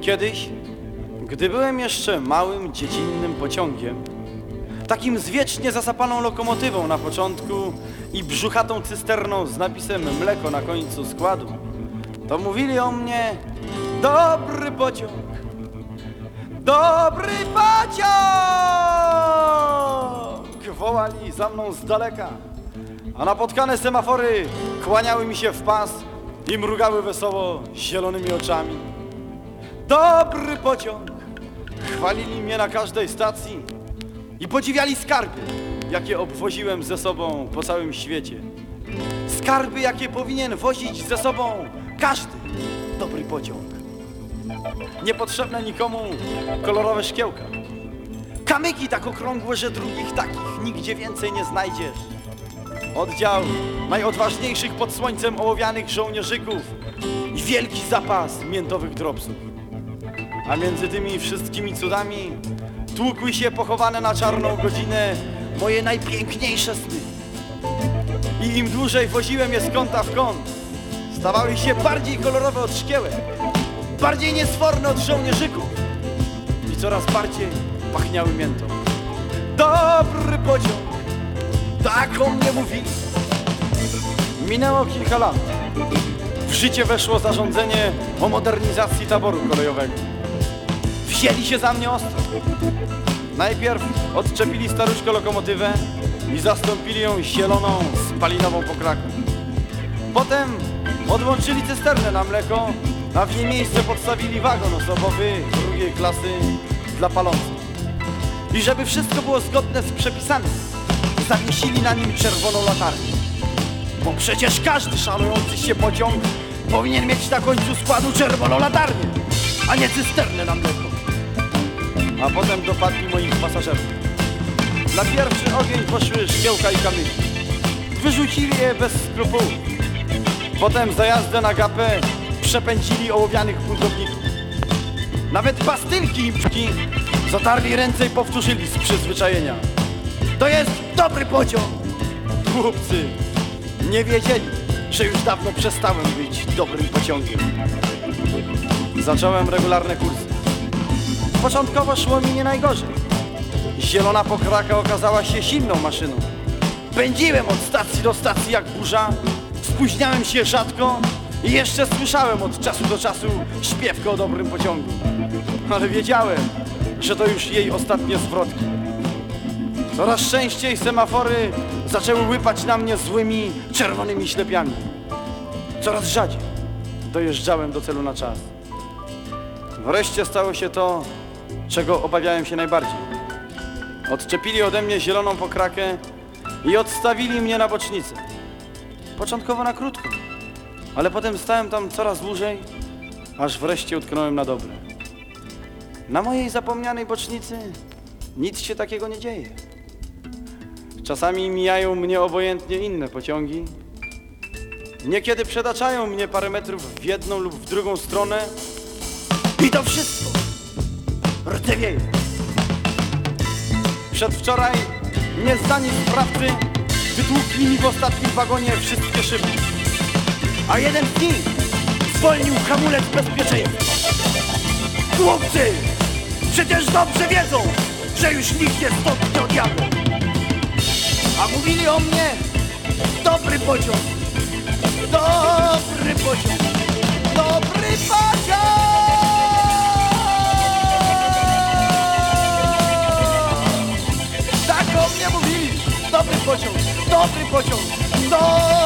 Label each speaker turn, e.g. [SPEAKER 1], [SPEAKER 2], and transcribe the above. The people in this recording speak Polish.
[SPEAKER 1] Kiedyś, gdy byłem jeszcze małym, dziecinnym pociągiem, takim z wiecznie zasapaną lokomotywą na początku i brzuchatą cysterną z napisem mleko na końcu składu, to mówili o mnie dobry pociąg, dobry pociąg! Za mną z daleka, a napotkane semafory kłaniały mi się w pas i mrugały wesoło zielonymi oczami. Dobry pociąg! Chwalili mnie na każdej stacji i podziwiali skarby, jakie obwoziłem ze sobą po całym świecie. Skarby, jakie powinien wozić ze sobą każdy dobry pociąg. Niepotrzebne nikomu kolorowe szkiełka. Kamyki tak okrągłe, że drugich takich nigdzie więcej nie znajdziesz. Oddział najodważniejszych pod słońcem ołowianych żołnierzyków i wielki zapas miętowych dropsów. A między tymi wszystkimi cudami tłukły się pochowane na czarną godzinę moje najpiękniejsze sny. I im dłużej woziłem je z kąta w kąt, stawały się bardziej kolorowe od szkiełek, bardziej niesforne od żołnierzyków i coraz bardziej pachniały miętą. Dobry pociąg, tak o mnie mówili. Minęło kilka lat. W życie weszło zarządzenie o modernizacji taboru kolejowego. Wzięli się za mnie ostro. Najpierw odczepili staruszkę lokomotywę i zastąpili ją zieloną, spalinową pokraką. Potem odłączyli cysternę na mleko, a w jej miejsce podstawili wagon osobowy drugiej klasy dla palących. I żeby wszystko było zgodne z przepisami, zawiesili na nim czerwoną latarnię. Bo przecież każdy szanujący się pociąg powinien mieć na końcu składu czerwoną latarnię, a nie cysternę na mleko. A potem dopadli moich pasażerów. Na pierwszy ogień poszły szkiełka i kamyki. Wyrzucili je bez skrupułów. Potem za jazdę na gapę przepędzili ołowianych buntowników. Nawet pastylki i pszki zatarli ręce i powtórzyli z przyzwyczajenia. To jest dobry pociąg! Głupcy nie wiedzieli, że już dawno przestałem być dobrym pociągiem. Zacząłem regularne kursy. Początkowo szło mi nie najgorzej. Zielona pokraka okazała się silną maszyną. Pędziłem od stacji do stacji jak burza, spóźniałem się rzadko i jeszcze słyszałem od czasu do czasu śpiewkę o dobrym pociągu. Ale wiedziałem, że to już jej ostatnie zwrotki. Coraz częściej semafory zaczęły łypać na mnie złymi, czerwonymi ślepiami. Coraz rzadziej dojeżdżałem do celu na czas. Wreszcie stało się to, czego obawiałem się najbardziej. Odczepili ode mnie zieloną pokrakę i odstawili mnie na bocznicę. Początkowo na krótko, ale potem stałem tam coraz dłużej, aż wreszcie utknąłem na dobre. Na mojej zapomnianej bocznicy nic się takiego nie dzieje. Czasami mijają mnie obojętnie inne pociągi. Niekiedy przedaczają mnie parę metrów w jedną lub w drugą stronę. I to wszystko rdzewieje. Przedwczoraj niezdani sprawcy wytłukli mi w ostatnim wagonie wszystkie szyby. A jeden z nich zwolnił hamulec bezpieczeństwa. Chłopcy, przecież dobrze wiedzą, że już nikt nie nie odjadą. A mówili o mnie dobry pociąg, dobry pociąg, dobry pociąg! Tak o mnie mówili, dobry pociąg, dobry pociąg, dobry